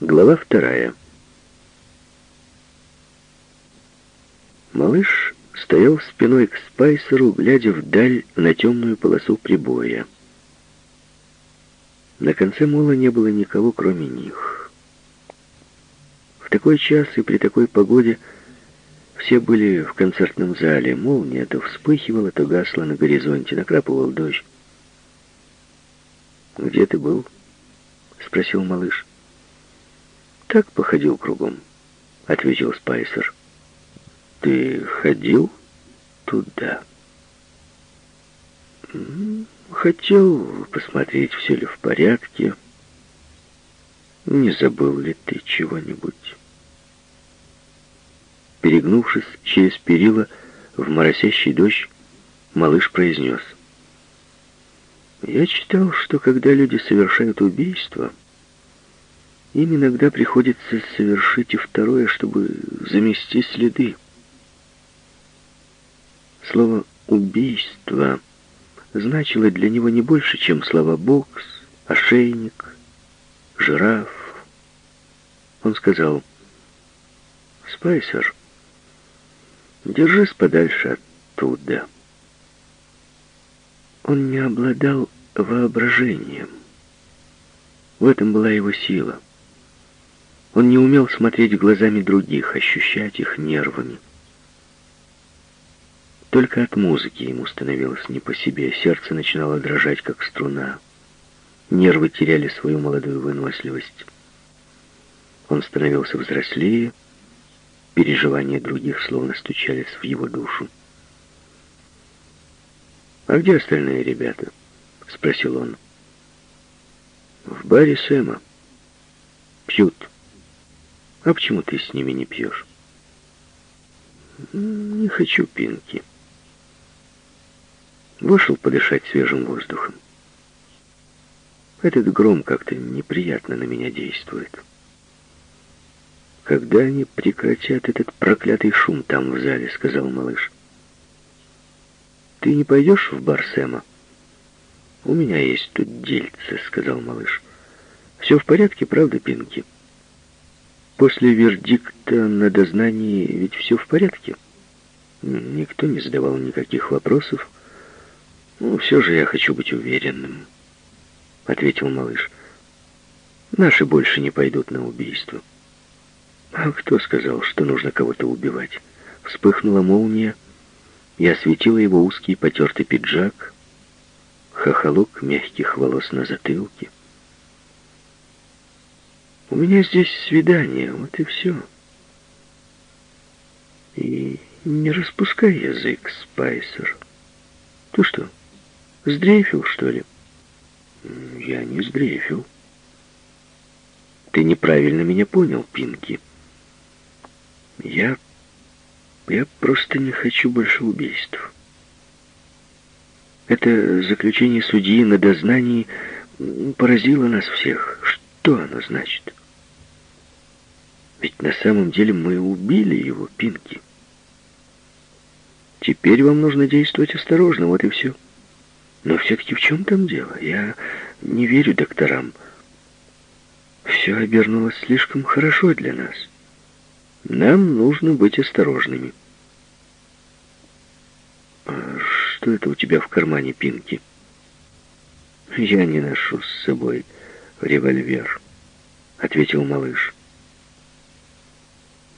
Глава вторая. Малыш стоял спиной к Спайсеру, глядя вдаль на темную полосу прибоя. На конце мола не было никого, кроме них. В такой час и при такой погоде все были в концертном зале. Молния то вспыхивала, то гасла на горизонте, накрапывал дождь. «Где ты был?» — спросил малыш. «Так походил кругом», — ответил Спайсер. «Ты ходил туда?» «Хотел посмотреть, все ли в порядке. Не забыл ли ты чего-нибудь?» Перегнувшись через перила в моросящий дождь, малыш произнес. «Я читал, что когда люди совершают убийство...» Им иногда приходится совершить и второе, чтобы замести следы. Слово «убийство» значило для него не больше, чем слова «бокс», «ошейник», «жираф». Он сказал, «Спайсер, держись подальше оттуда». Он не обладал воображением. В этом была его сила. Он не умел смотреть глазами других, ощущать их нервами. Только от музыки ему становилось не по себе, сердце начинало дрожать, как струна. Нервы теряли свою молодую выносливость. Он становился взрослее, переживания других словно стучались в его душу. «А где остальные ребята?» — спросил он. «В баре Сэма. Пьют». А почему ты с ними не пьешь? Не хочу пинки. Вышел подышать свежим воздухом. Этот гром как-то неприятно на меня действует. Когда они прекратят этот проклятый шум там в зале, сказал малыш. Ты не пойдешь в бар Сэма? У меня есть тут дельце, сказал малыш. Все в порядке, правда, Пинки? — После вердикта на дознании ведь все в порядке. Никто не задавал никаких вопросов. Ну, все же я хочу быть уверенным, — ответил малыш. Наши больше не пойдут на убийство. А кто сказал, что нужно кого-то убивать? Вспыхнула молния и осветила его узкий потертый пиджак, хохолок мягких волос на затылке. У меня здесь свидание, вот и все. И не распускай язык, Спайсер. Ты что, сдрейфил, что ли? Я не сдрейфил. Ты неправильно меня понял, Пинки. Я... Я просто не хочу больше убийств. Это заключение судьи на дознании поразило нас всех. Что оно значит? Ведь на самом деле мы убили его, Пинки. Теперь вам нужно действовать осторожно, вот и все. Но все-таки в чем там дело? Я не верю докторам. Все обернулось слишком хорошо для нас. Нам нужно быть осторожными. А что это у тебя в кармане, Пинки? Я не ношу с собой револьвер, ответил малыш.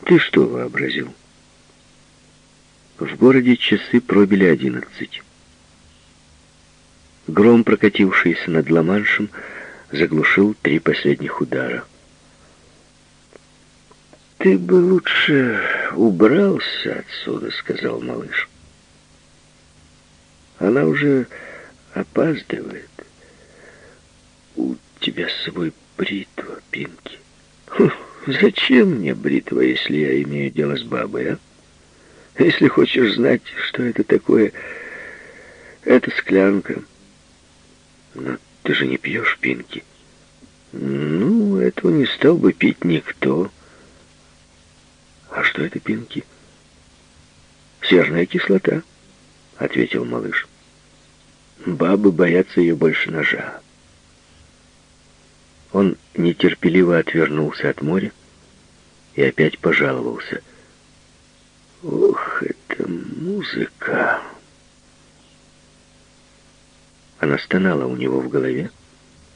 Ты что вообразил? В городе часы пробили одиннадцать. Гром, прокатившийся над Ла-Маншем, заглушил три последних удара. «Ты бы лучше убрался отсюда», — сказал малыш. «Она уже опаздывает. Тебя с собой бритва, Пинки». Фух. Зачем мне бритва, если я имею дело с бабой, а? Если хочешь знать, что это такое, это склянка. Но ты же не пьешь пинки. Ну, этого не стал бы пить никто. А что это пинки? Серная кислота, ответил малыш. Бабы боятся ее больше ножа. Он нетерпеливо отвернулся от моря и опять пожаловался. «Ох, это музыка!» Она стонала у него в голове,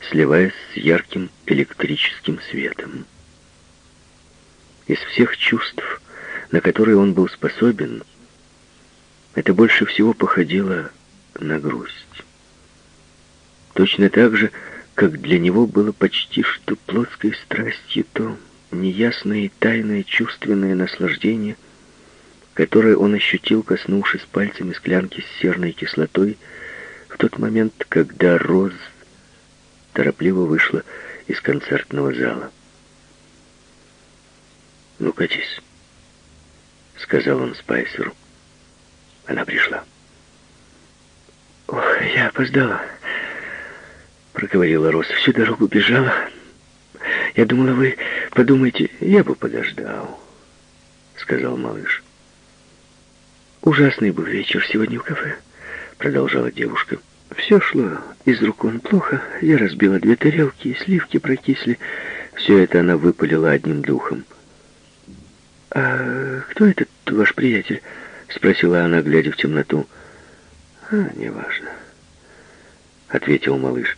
сливаясь с ярким электрическим светом. Из всех чувств, на которые он был способен, это больше всего походило на грусть. Точно так же, как для него было почти что плотской страстью то неясное и тайное чувственное наслаждение, которое он ощутил, коснувшись пальцами склянки с серной кислотой, в тот момент, когда Роз торопливо вышла из концертного зала. «Ну, катись», — сказал он Спайсеру. Она пришла. «Ох, я опоздала», — проговорила Роз. «Всю дорогу бежала. Я думала, вы подумаете, я бы подождал», — сказал малыш. «Ужасный был вечер сегодня в кафе», — продолжала девушка. «Все шло из рук вон плохо. Я разбила две тарелки, сливки прокисли. Все это она выпалила одним духом». «А кто этот ваш приятель?» — спросила она, глядя в темноту. «А, неважно», — ответил малыш.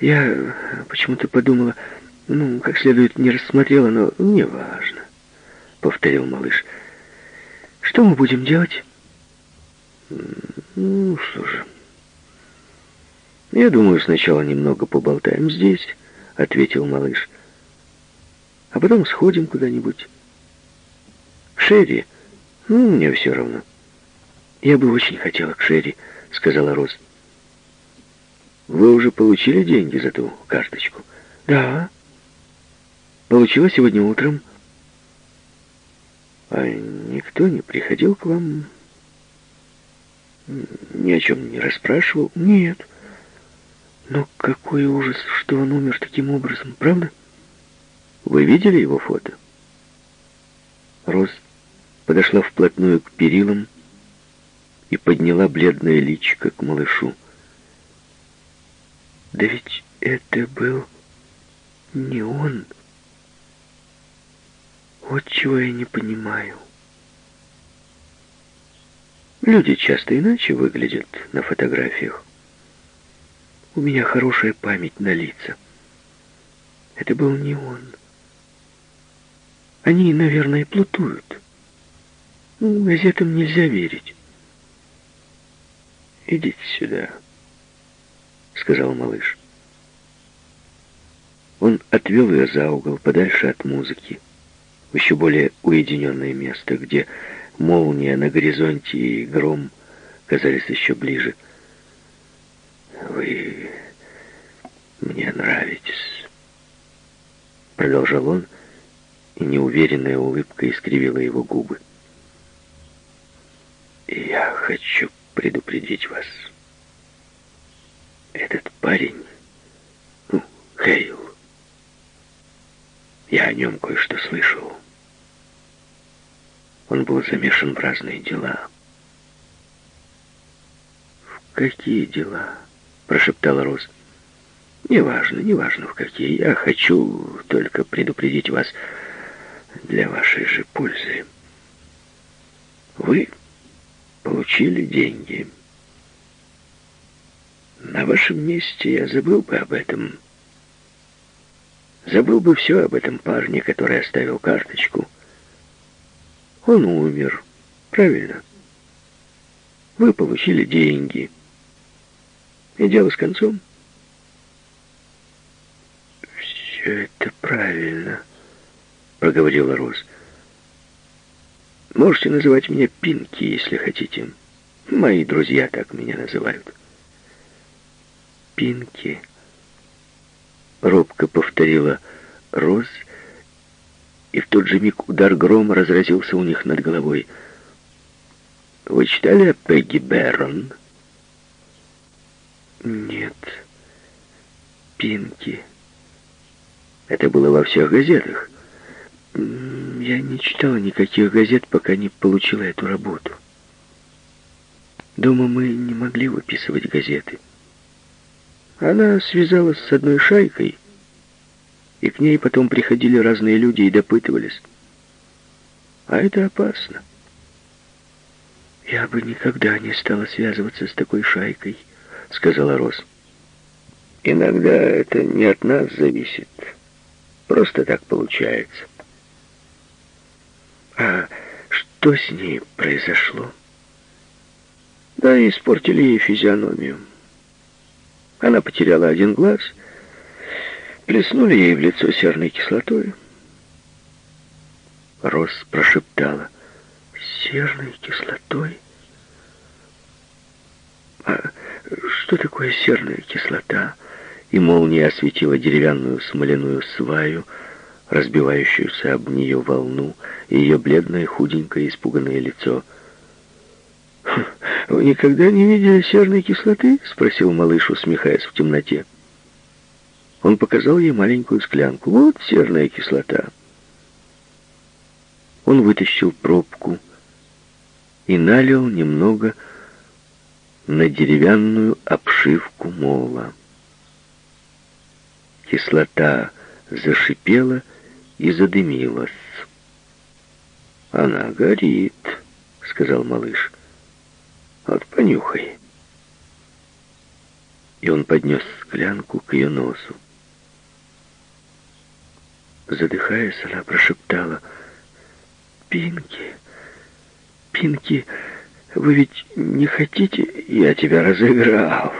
«Я почему-то подумала, ну, как следует не рассмотрела, но неважно», — повторил малыш. «Что мы будем делать?» «Ну, что же...» «Я думаю, сначала немного поболтаем здесь», — ответил малыш. «А потом сходим куда-нибудь». «К Шерри? Ну, мне все равно». «Я бы очень хотела к Шерри», — сказала Роз. «Вы уже получили деньги за ту карточку?» «Да. Получила сегодня утром». «А никто не приходил к вам? Ни о чем не расспрашивал?» «Нет. Но какой ужас, что он умер таким образом, правда?» «Вы видели его фото?» Роз подошла вплотную к перилам, и подняла бледное личико к малышу. «Да ведь это был не он. Вот чего я не понимаю». Люди часто иначе выглядят на фотографиях. У меня хорошая память на лица. Это был не он. Они, наверное, плутуют. Ну, газетам нельзя верить. «Идите сюда», — сказал малыш. Он отвел ее за угол, подальше от музыки, в еще более уединенное место, где молния на горизонте и гром казались еще ближе. «Вы мне нравитесь», — продолжал он, и неуверенная улыбка искривила его губы. «Я хочу предупредить вас. Этот парень, ну, Хейл, я о нем кое-что слышал. Он был замешан в разные дела. «В какие дела?» — прошептала Роз. «Неважно, неважно в какие. Я хочу только предупредить вас для вашей же пользы. Вы получили деньги. На вашем месте я забыл бы об этом. Забыл бы все об этом парне, который оставил карточку. Он умер, правильно? Вы получили деньги. И дело с концом. «Все это правильно», — проговорила Роза. Можете называть меня Пинки, если хотите. Мои друзья так меня называют. Пинки. Робко повторила Роз, и в тот же миг удар грома разразился у них над головой. Вы читали о Пегги Беррон? Нет. Пинки. Это было во всех газетах. Я не читала никаких газет, пока не получила эту работу. Дома мы не могли выписывать газеты. Она связалась с одной шайкой И к ней потом приходили разные люди и допытывались. А это опасно. «Я бы никогда не стала связываться с такой шайкой», — сказала Рос. «Иногда это не от нас зависит. Просто так получается». «А что с ней произошло?» «Да, испортили ей физиономию. Она потеряла один глаз, плеснули ей в лицо серной кислотой». Рос прошептала серной кислотой? А что такое серная кислота? И молния осветила деревянную смоляную сваю, разбивающуюся об нее волну, и ее бледное, худенькое, испуганное лицо. «Хм, «Вы никогда не видели серной кислоты?» — спросил малыш, усмехаясь в темноте. Он показал ей маленькую склянку. «Вот серная кислота». Он вытащил пробку и налил немного на деревянную обшивку мола. Кислота зашипела и задымилась. «Она горит», — сказал малыш. «Вот понюхай». И он поднес склянку к ее носу. Задыхаясь, она прошептала «Пинки». Пинки, вы ведь не хотите? Я тебя разыграл.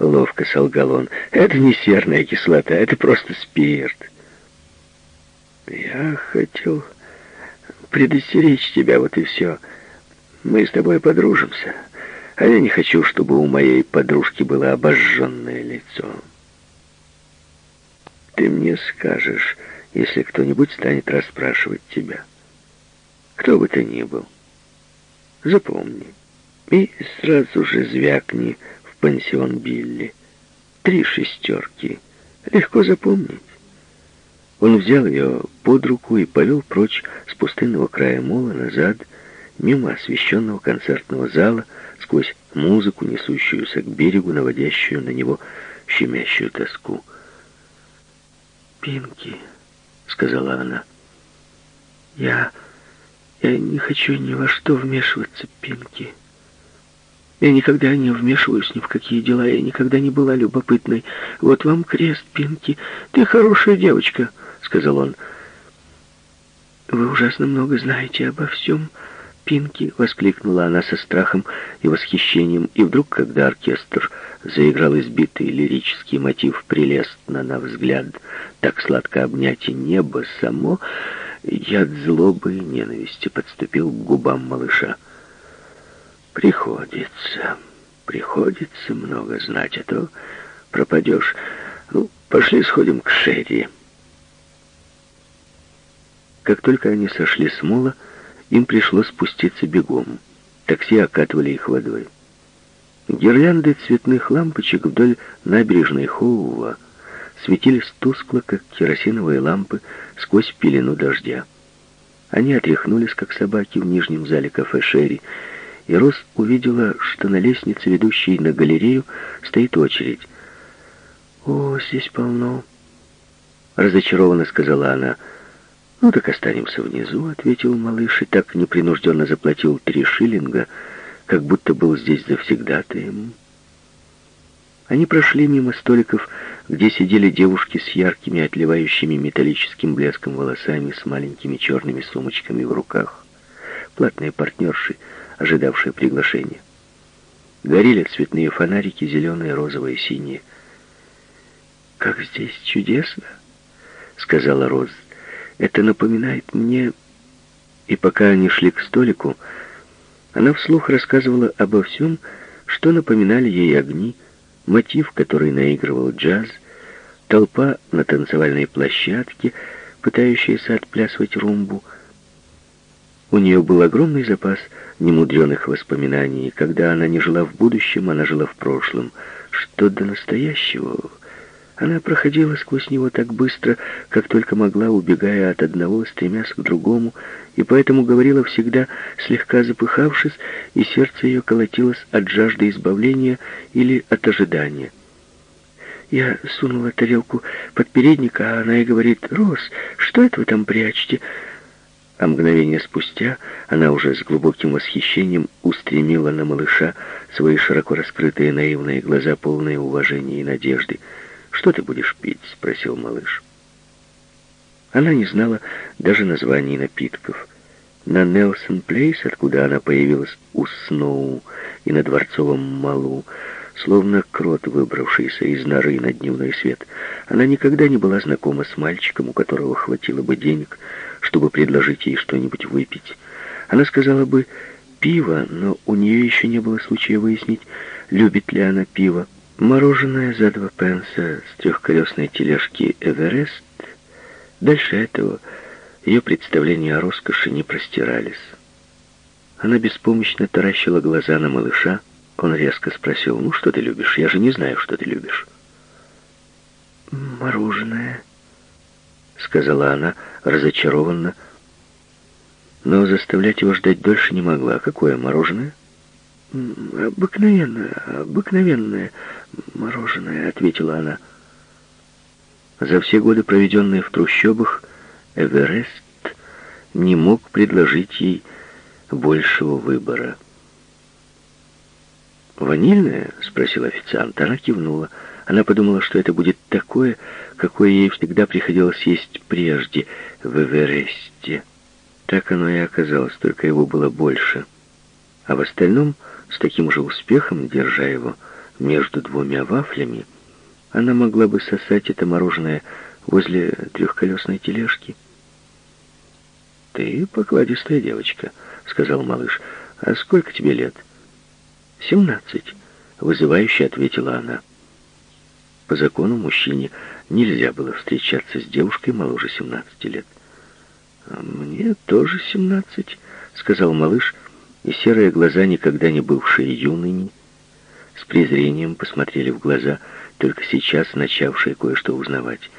Ловко солгал он. Это не серная кислота, это просто спирт. Я хотел предостеречь тебя, вот и все. Мы с тобой подружимся. А я не хочу, чтобы у моей подружки было обожженное лицо. Ты мне скажешь, если кто-нибудь станет расспрашивать тебя. Кто бы ты ни был. Запомни. И сразу же звякни в пансион Билли. Три шестерки. Легко запомнить. Он взял ее под руку и повел прочь с пустынного края мола назад, мимо освещенного концертного зала, сквозь музыку, несущуюся к берегу, наводящую на него щемящую тоску. «Пинки», — сказала она, — «я...» Я не хочу ни во что вмешиваться, Пинки. Я никогда не вмешиваюсь ни в какие дела, я никогда не была любопытной. Вот вам крест, Пинки. Ты хорошая девочка, сказал он. Вы ужасно много знаете обо всем, Пинки, воскликнула она со страхом и восхищением, и вдруг, когда оркестр заиграл избитый лирический мотив «Прелестно на взгляд, так сладко обнять и небо само», Яд злобы и ненависти подступил к губам малыша. «Приходится, приходится много знать, а то пропадешь. Ну, пошли сходим к Шерри». Как только они сошли с мола, им пришлось спуститься бегом. Такси окатывали их водой. Гирлянды цветных лампочек вдоль набережной Хоува светились тускло, как керосиновые лампы, сквозь пелену дождя. Они отряхнулись, как собаки, в нижнем зале кафе «Шерри», и Рос увидела, что на лестнице, ведущей на галерею, стоит очередь. «О, здесь полно», — разочарованно сказала она. «Ну так останемся внизу», — ответил малыш, и так непринужденно заплатил три шиллинга, как будто был здесь завсегдатаем. Они прошли мимо столиков, где сидели девушки с яркими, отливающими металлическим блеском волосами, с маленькими черными сумочками в руках. Платные партнерши, ожидавшие приглашения. Горели цветные фонарики, зеленые, розовые, синие. «Как здесь чудесно!» — сказала Роз. «Это напоминает мне...» И пока они шли к столику, она вслух рассказывала обо всем, что напоминали ей огни, мотив, который наигрывал джаз, толпа на танцевальной площадке, пытающаяся отплясывать румбу. У нее был огромный запас немудреных воспоминаний, когда она не жила в будущем, она жила в прошлом. Что до настоящего... Она проходила сквозь него так быстро, как только могла, убегая от одного, стремясь к другому, и поэтому говорила всегда, слегка запыхавшись, и сердце ее колотилось от жажды избавления или от ожидания. Я сунула тарелку под передник, а она и говорит, «Рос, что это вы там прячете?» А мгновение спустя она уже с глубоким восхищением устремила на малыша свои широко раскрытые наивные глаза, полные уважения и надежды. «Что ты будешь пить?» — спросил малыш. Она не знала даже названий напитков. На Нелсон Плейс, откуда она появилась у Сноу и на Дворцовом Малу, словно крот, выбравшийся из норы на дневной свет, она никогда не была знакома с мальчиком, у которого хватило бы денег, чтобы предложить ей что-нибудь выпить. Она сказала бы «пиво», но у нее еще не было случая выяснить, любит ли она пиво. Мороженое за два пенса с трехколесной тележки «Эверест» Дальше этого ее представления о роскоши не простирались. Она беспомощно таращила глаза на малыша. Он резко спросил, «Ну, что ты любишь? Я же не знаю, что ты любишь». «Мороженое», — сказала она разочарованно, но заставлять его ждать дольше не могла. «Какое мороженое?» «Обыкновенное, обыкновенное мороженое», — ответила она. За все годы, проведенные в трущобах, Эверест не мог предложить ей большего выбора. «Ванильное?» — спросил официант. Она кивнула. Она подумала, что это будет такое, какое ей всегда приходилось есть прежде в Эвересте. Так оно и оказалось, только его было больше. А в остальном, с таким же успехом, держа его между двумя вафлями, она могла бы сосать это мороженое возле трехколесной тележки. «Ты покладистая девочка», — сказал малыш. «А сколько тебе лет?» «Семнадцать», — вызывающе ответила она. По закону мужчине нельзя было встречаться с девушкой моложе семнадцати лет. «А «Мне тоже семнадцать», — сказал малыш, и серые глаза, никогда не бывшие юными, с презрением посмотрели в глаза — только сейчас начавшая кое-что узнавать.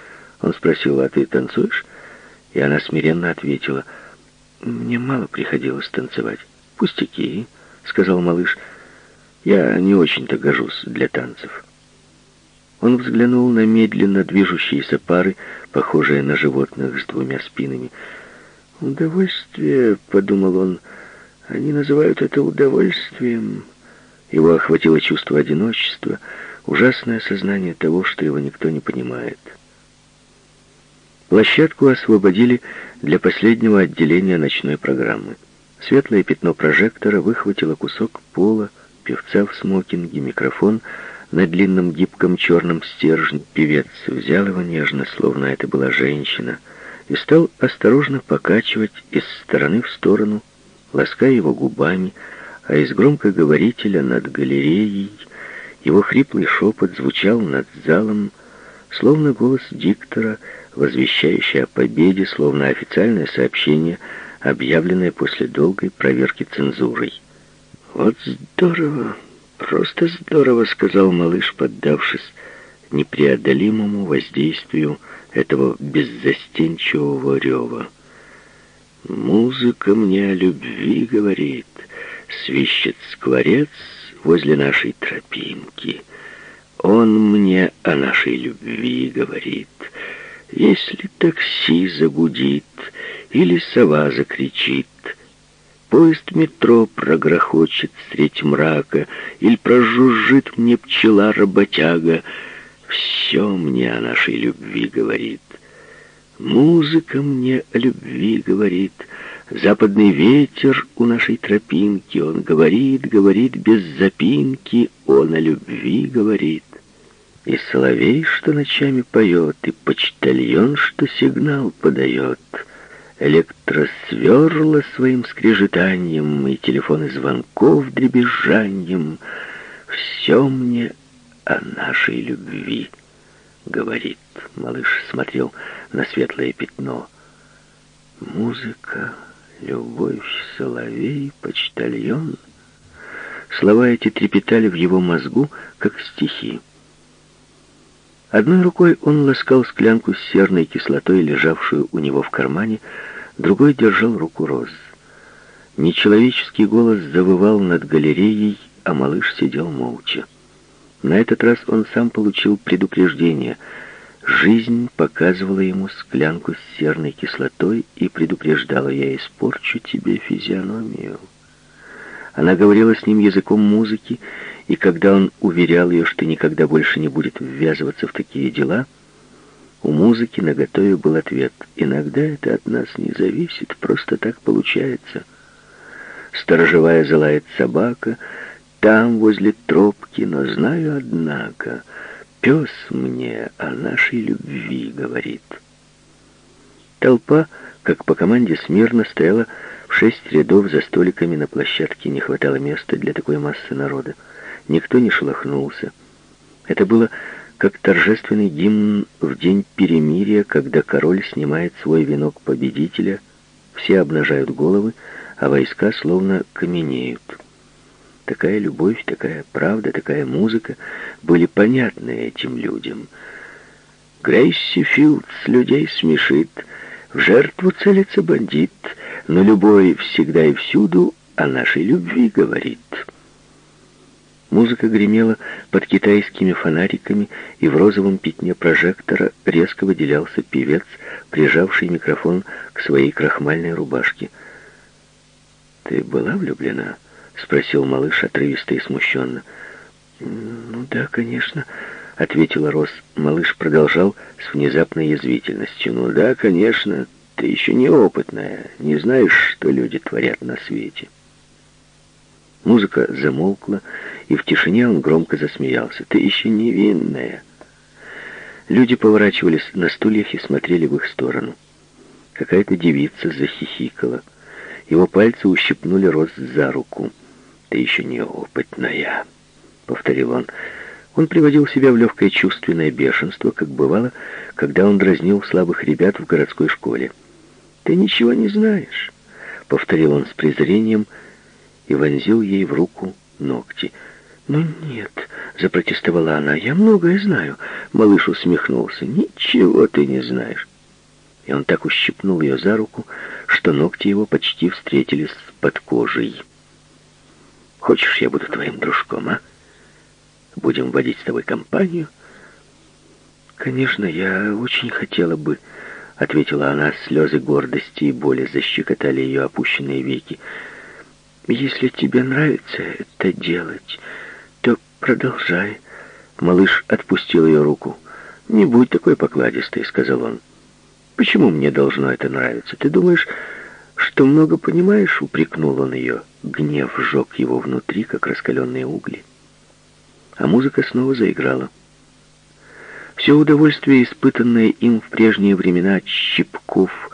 Он спросил, а ты танцуешь? И она смиренно ответила, мне мало приходилось танцевать. Пустяки, сказал малыш, я не очень-то гожусь для танцев. Он взглянул на медленно движущиеся пары, похожие на животных с двумя спинами. «Удовольствие», — подумал он, — «они называют это удовольствием». Его охватило чувство одиночества — Ужасное сознание того, что его никто не понимает. Площадку освободили для последнего отделения ночной программы. Светлое пятно прожектора выхватило кусок пола, певца в смокинге, микрофон на длинном гибком черном стержне. Певец взял его нежно, словно это была женщина, и стал осторожно покачивать из стороны в сторону, лаская его губами, а из громкоговорителя над галереей его хриплый шепот звучал над залом, словно голос диктора, возвещающий о победе, словно официальное сообщение, объявленное после долгой проверки цензурой. «Вот здорово, просто здорово», — сказал малыш, поддавшись непреодолимому воздействию этого беззастенчивого рева. «Музыка мне о любви говорит, свищет скворец, возле нашей тропинки. Он мне о нашей любви говорит. Если такси загудит или сова закричит, Поезд метро прогрохочет средь мрака, Или прожужжит мне пчела-работяга, Все мне о нашей любви говорит. Музыка мне о любви говорит, Западный ветер у нашей тропинки, Он говорит, говорит без запинки, Он о любви говорит. И соловей, что ночами поет, И почтальон, что сигнал подает, Электросверла своим скрежетанием И телефоны звонков дребезжанием Все мне о нашей любви говорит. Малыш смотрел на светлое пятно. Музыка любовь, соловей, почтальон. Слова эти трепетали в его мозгу, как стихи. Одной рукой он ласкал склянку с серной кислотой, лежавшую у него в кармане, другой держал руку Роз. Нечеловеческий голос завывал над галереей, а малыш сидел молча. На этот раз он сам получил предупреждение. Жизнь показывала ему склянку с серной кислотой и предупреждала, я испорчу тебе физиономию. Она говорила с ним языком музыки, и когда он уверял ее, что никогда больше не будет ввязываться в такие дела, у музыки наготове был ответ. «Иногда это от нас не зависит, просто так получается». Сторожевая залает собака, там, возле тропки, но знаю, однако, пес мне о нашей любви говорит. Толпа, как по команде, смирно стояла в шесть рядов за столиками на площадке. Не хватало места для такой массы народа. Никто не шелохнулся. Это было как торжественный гимн в день перемирия, когда король снимает свой венок победителя, все обнажают головы, а войска словно каменеют. Такая любовь, такая правда, такая музыка были понятны этим людям. Грейси Филдс людей смешит, в жертву целится бандит, но любой всегда и всюду о нашей любви говорит». Музыка гремела под китайскими фонариками, и в розовом пятне прожектора резко выделялся певец, прижавший микрофон к своей крахмальной рубашке. «Ты была влюблена?» — спросил малыш отрывисто и смущенно. «Ну да, конечно», — ответила Рос. Малыш продолжал с внезапной язвительностью. «Ну да, конечно, ты еще неопытная, не знаешь, что люди творят на свете». Музыка замолкла, и в тишине он громко засмеялся. «Ты еще невинная!» Люди поворачивались на стульях и смотрели в их сторону. Какая-то девица захихикала. Его пальцы ущипнули Роз за руку. «Ты еще неопытная», — повторил он. Он приводил себя в легкое чувственное бешенство, как бывало, когда он дразнил слабых ребят в городской школе. «Ты ничего не знаешь», — повторил он с презрением, — и вонзил ей в руку ногти. «Ну нет», — запротестовала она, — «я многое знаю». Малыш усмехнулся. «Ничего ты не знаешь». И он так ущипнул ее за руку, что ногти его почти встретились под кожей. «Хочешь, я буду твоим дружком, а? Будем водить с тобой компанию?» «Конечно, я очень хотела бы», — ответила она. Слезы гордости и боли защекотали ее опущенные веки. Если тебе нравится это делать, то продолжай. Малыш отпустил ее руку. «Не будь такой покладистой», — сказал он. «Почему мне должно это нравиться? Ты думаешь, что много понимаешь?» — упрекнул он ее. Гнев сжег его внутри, как раскаленные угли. А музыка снова заиграла. Все удовольствие, испытанное им в прежние времена от щипков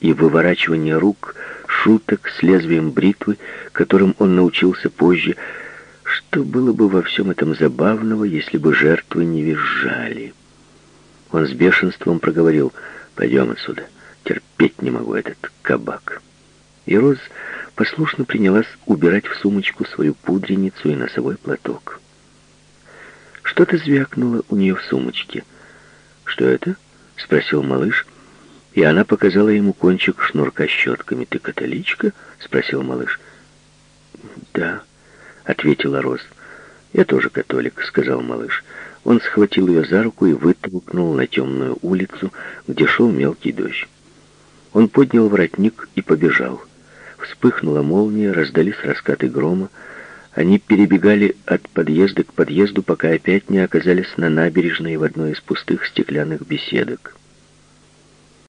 и выворачивания рук, шуток с лезвием бритвы, которым он научился позже, что было бы во всем этом забавного, если бы жертвы не визжали. Он с бешенством проговорил «Пойдем отсюда, терпеть не могу этот кабак». И Роз послушно принялась убирать в сумочку свою пудреницу и носовой платок. Что-то звякнуло у нее в сумочке. «Что это?» — спросил малыш, и она показала ему кончик шнурка щетками. «Ты католичка?» — спросил малыш. «Да», — ответила Роз. «Я тоже католик», — сказал малыш. Он схватил ее за руку и вытолкнул на темную улицу, где шел мелкий дождь. Он поднял воротник и побежал. Вспыхнула молния, раздались раскаты грома. Они перебегали от подъезда к подъезду, пока опять не оказались на набережной в одной из пустых стеклянных беседок.